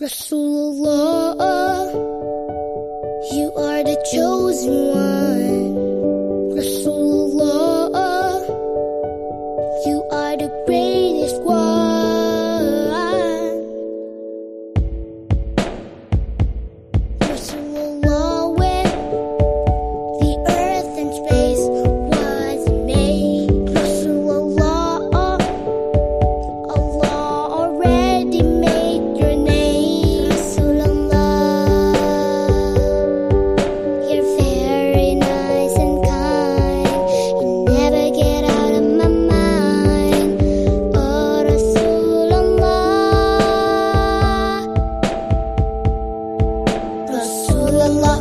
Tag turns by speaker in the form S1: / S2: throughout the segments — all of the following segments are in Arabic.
S1: Rasulullah, you are the chosen one.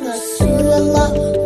S1: Rasulullah.